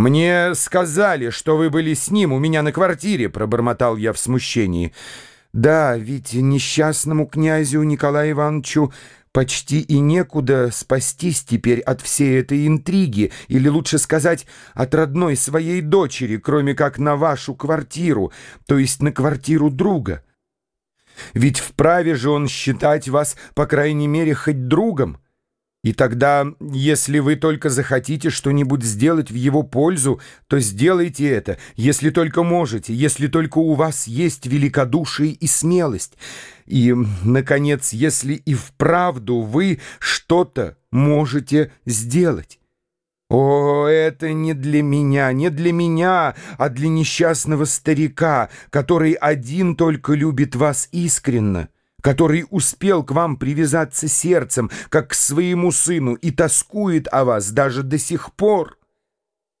«Мне сказали, что вы были с ним у меня на квартире», — пробормотал я в смущении. «Да, ведь несчастному князю Николаю Ивановичу почти и некуда спастись теперь от всей этой интриги, или лучше сказать, от родной своей дочери, кроме как на вашу квартиру, то есть на квартиру друга. Ведь вправе же он считать вас, по крайней мере, хоть другом». И тогда, если вы только захотите что-нибудь сделать в его пользу, то сделайте это, если только можете, если только у вас есть великодушие и смелость. И, наконец, если и вправду вы что-то можете сделать. О, это не для меня, не для меня, а для несчастного старика, который один только любит вас искренно который успел к вам привязаться сердцем, как к своему сыну, и тоскует о вас даже до сих пор.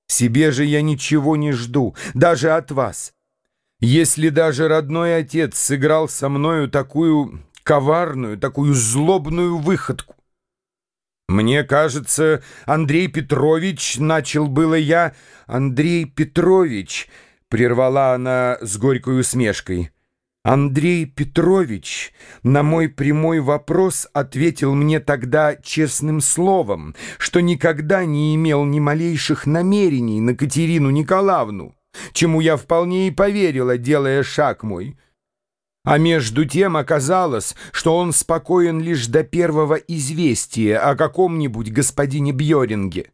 Себе же я ничего не жду, даже от вас. Если даже родной отец сыграл со мною такую коварную, такую злобную выходку, «Мне кажется, Андрей Петрович, — начал было я, — Андрей Петрович, — прервала она с горькой усмешкой, — Андрей Петрович на мой прямой вопрос ответил мне тогда честным словом, что никогда не имел ни малейших намерений на Катерину Николаевну, чему я вполне и поверила, делая шаг мой. А между тем оказалось, что он спокоен лишь до первого известия о каком-нибудь господине Бьоринге.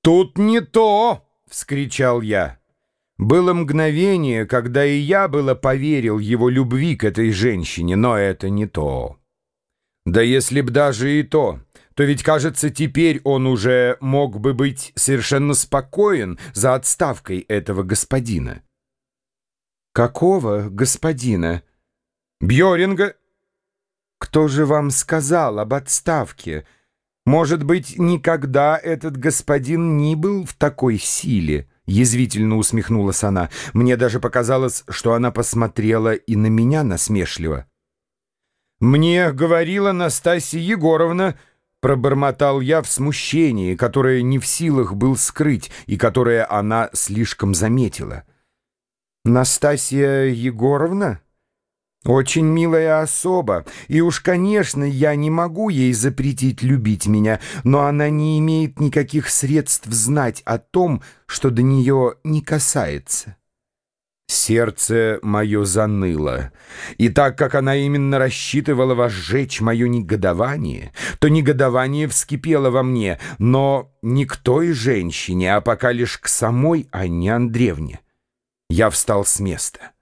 «Тут не то!» — вскричал я. Было мгновение, когда и я было поверил его любви к этой женщине, но это не то. Да если б даже и то, то ведь, кажется, теперь он уже мог бы быть совершенно спокоен за отставкой этого господина. Какого господина? Бьоринга? Кто же вам сказал об отставке? Может быть, никогда этот господин не был в такой силе? Язвительно усмехнулась она. Мне даже показалось, что она посмотрела и на меня насмешливо. «Мне говорила Настасья Егоровна», — пробормотал я в смущении, которое не в силах был скрыть и которое она слишком заметила. «Настасья Егоровна?» Очень милая особа, и уж, конечно, я не могу ей запретить любить меня, но она не имеет никаких средств знать о том, что до нее не касается. Сердце мое заныло, и так как она именно рассчитывала возжечь мое негодование, то негодование вскипело во мне, но не к той женщине, а пока лишь к самой Анне Андреевне. Я встал с места.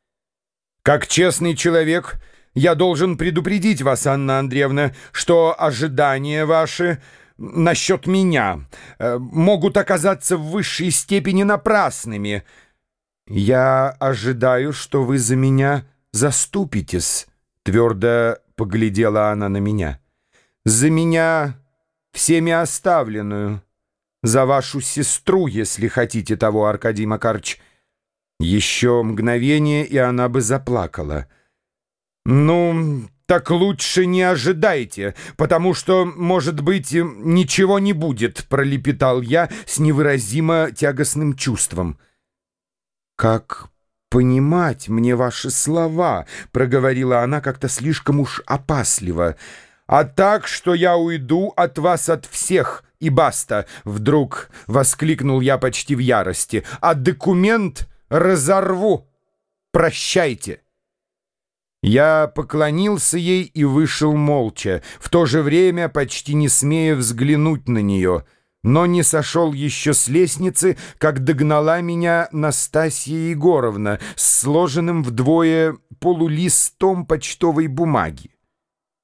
Как честный человек, я должен предупредить вас, Анна Андреевна, что ожидания ваши насчет меня э, могут оказаться в высшей степени напрасными. Я ожидаю, что вы за меня заступитесь, твердо поглядела она на меня. За меня всеми оставленную, за вашу сестру, если хотите того, Аркадий Макарович, еще мгновение, и она бы заплакала. «Ну, так лучше не ожидайте, потому что, может быть, ничего не будет», — пролепетал я с невыразимо тягостным чувством. «Как понимать мне ваши слова?» — проговорила она как-то слишком уж опасливо. «А так, что я уйду от вас от всех, и баста!» — вдруг воскликнул я почти в ярости. «А документ...» разорву! Прощайте!» Я поклонился ей и вышел молча, в то же время почти не смея взглянуть на нее, но не сошел еще с лестницы, как догнала меня Настасья Егоровна с сложенным вдвое полулистом почтовой бумаги.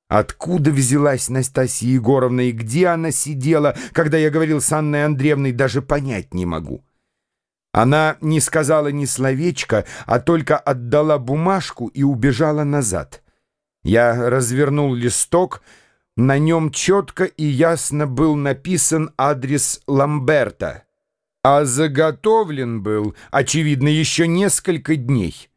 Откуда взялась Настасья Егоровна и где она сидела, когда я говорил с Анной Андреевной, даже понять не могу. Она не сказала ни словечка, а только отдала бумажку и убежала назад. Я развернул листок, на нем четко и ясно был написан адрес Ламберта, а заготовлен был, очевидно, еще несколько дней.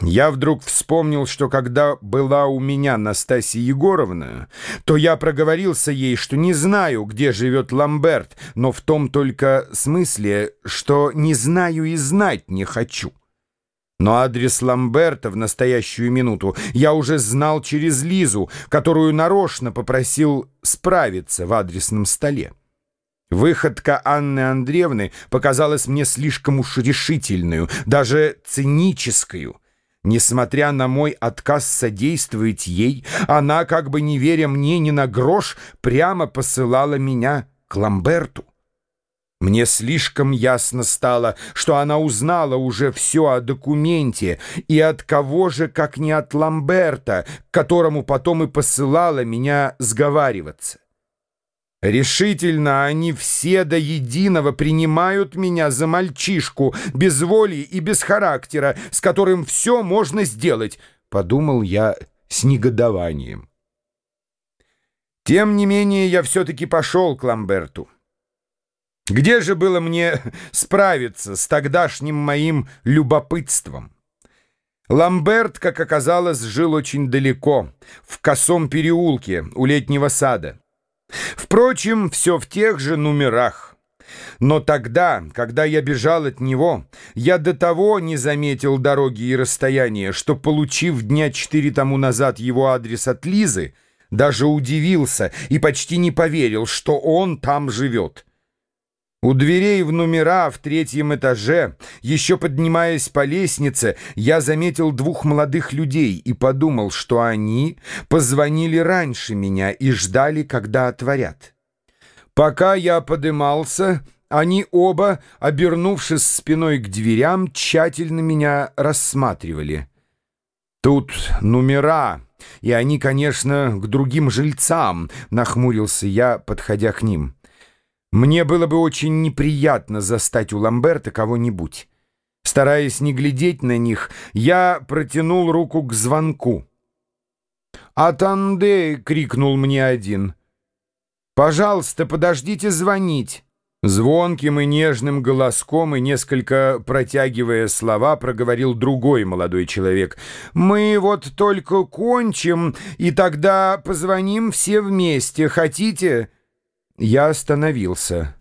Я вдруг вспомнил, что когда была у меня Настасья Егоровна, то я проговорился ей, что не знаю, где живет Ламберт, но в том только смысле, что не знаю и знать не хочу. Но адрес Ламберта в настоящую минуту я уже знал через Лизу, которую нарочно попросил справиться в адресном столе. Выходка Анны Андреевны показалась мне слишком уж решительную, даже циническую — Несмотря на мой отказ содействовать ей, она, как бы не веря мне ни на грош, прямо посылала меня к Ламберту. Мне слишком ясно стало, что она узнала уже все о документе, и от кого же, как не от Ламберта, которому потом и посылала меня сговариваться. Решительно они все до единого принимают меня за мальчишку, без воли и без характера, с которым все можно сделать, — подумал я с негодованием. Тем не менее, я все-таки пошел к Ламберту. Где же было мне справиться с тогдашним моим любопытством? Ламберт, как оказалось, жил очень далеко, в косом переулке у летнего сада. Впрочем, все в тех же номерах. Но тогда, когда я бежал от него, я до того не заметил дороги и расстояния, что, получив дня четыре тому назад его адрес от Лизы, даже удивился и почти не поверил, что он там живет. У дверей в номера в третьем этаже, еще поднимаясь по лестнице, я заметил двух молодых людей и подумал, что они позвонили раньше меня и ждали, когда отворят. Пока я подымался, они оба, обернувшись спиной к дверям, тщательно меня рассматривали. Тут номера, и они, конечно, к другим жильцам, нахмурился я, подходя к ним. Мне было бы очень неприятно застать у Ламберта кого-нибудь. Стараясь не глядеть на них, я протянул руку к звонку. «Атанде!» — крикнул мне один. «Пожалуйста, подождите звонить!» Звонким и нежным голоском и несколько протягивая слова, проговорил другой молодой человек. «Мы вот только кончим, и тогда позвоним все вместе. Хотите?» Я остановился.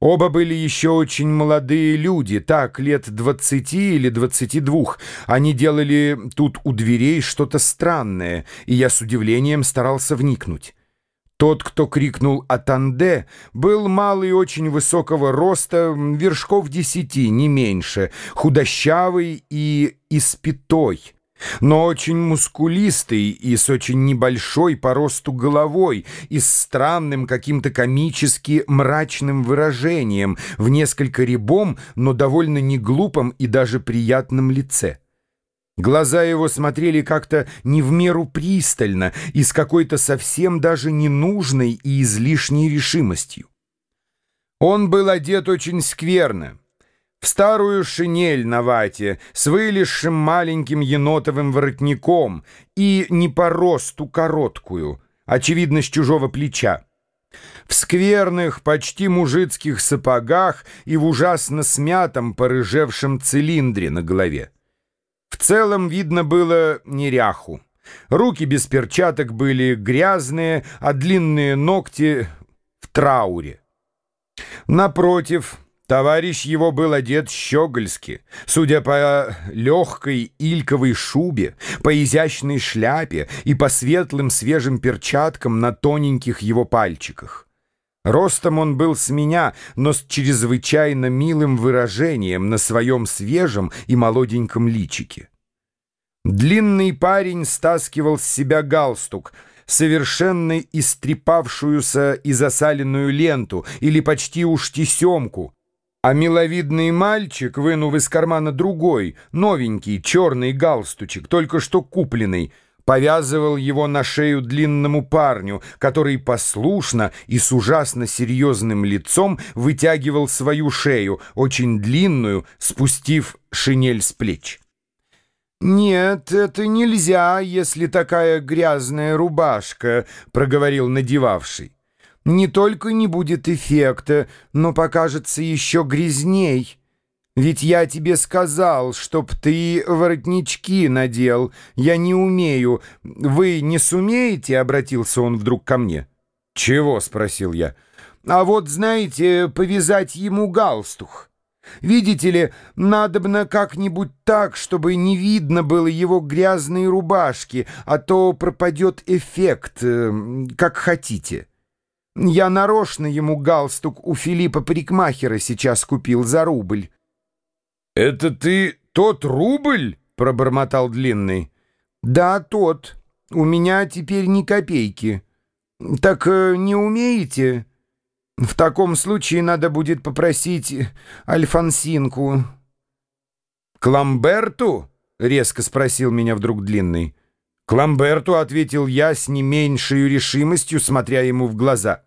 Оба были еще очень молодые люди, так, лет двадцати или двадцати двух. Они делали тут у дверей что-то странное, и я с удивлением старался вникнуть. Тот, кто крикнул «Атанде», был малый очень высокого роста, вершков десяти, не меньше, худощавый и испитой но очень мускулистый и с очень небольшой по росту головой и с странным каким-то комически мрачным выражением в несколько рябом, но довольно неглупом и даже приятном лице. Глаза его смотрели как-то не в меру пристально и с какой-то совсем даже ненужной и излишней решимостью. Он был одет очень скверно в старую шинель на вате с вылезшим маленьким енотовым воротником и не по росту короткую, очевидно, с чужого плеча. В скверных, почти мужицких сапогах и в ужасно смятом, порыжевшем цилиндре на голове. В целом видно было неряху. Руки без перчаток были грязные, а длинные ногти в трауре. Напротив, Товарищ его был одет щегольски, судя по легкой ильковой шубе, по изящной шляпе и по светлым свежим перчаткам на тоненьких его пальчиках. Ростом он был с меня, но с чрезвычайно милым выражением на своем свежем и молоденьком личике. Длинный парень стаскивал с себя галстук — совершенно истрепавшуюся и засаленную ленту или почти уж тесемку, а миловидный мальчик, вынув из кармана другой, новенький, черный галстучек, только что купленный, повязывал его на шею длинному парню, который послушно и с ужасно серьезным лицом вытягивал свою шею, очень длинную, спустив шинель с плеч. «Нет, это нельзя, если такая грязная рубашка», — проговорил надевавший не только не будет эффекта, но покажется еще грязней. Ведь я тебе сказал, чтоб ты воротнички надел. Я не умею. Вы не сумеете?» — обратился он вдруг ко мне. «Чего?» — спросил я. «А вот, знаете, повязать ему галстух». Видите ли, надобно как-нибудь так, чтобы не видно было его грязные рубашки, а то пропадет эффект, э, как хотите. Я нарочно ему галстук у Филиппа Парикмахера сейчас купил за рубль. — Это ты тот рубль? — пробормотал Длинный. — Да, тот. У меня теперь ни копейки. — Так э, не умеете? — в таком случае надо будет попросить Альфонсинку. «К Ламберту?» — резко спросил меня вдруг Длинный. «К Ламберту», — ответил я с не меньшей решимостью, смотря ему в глаза.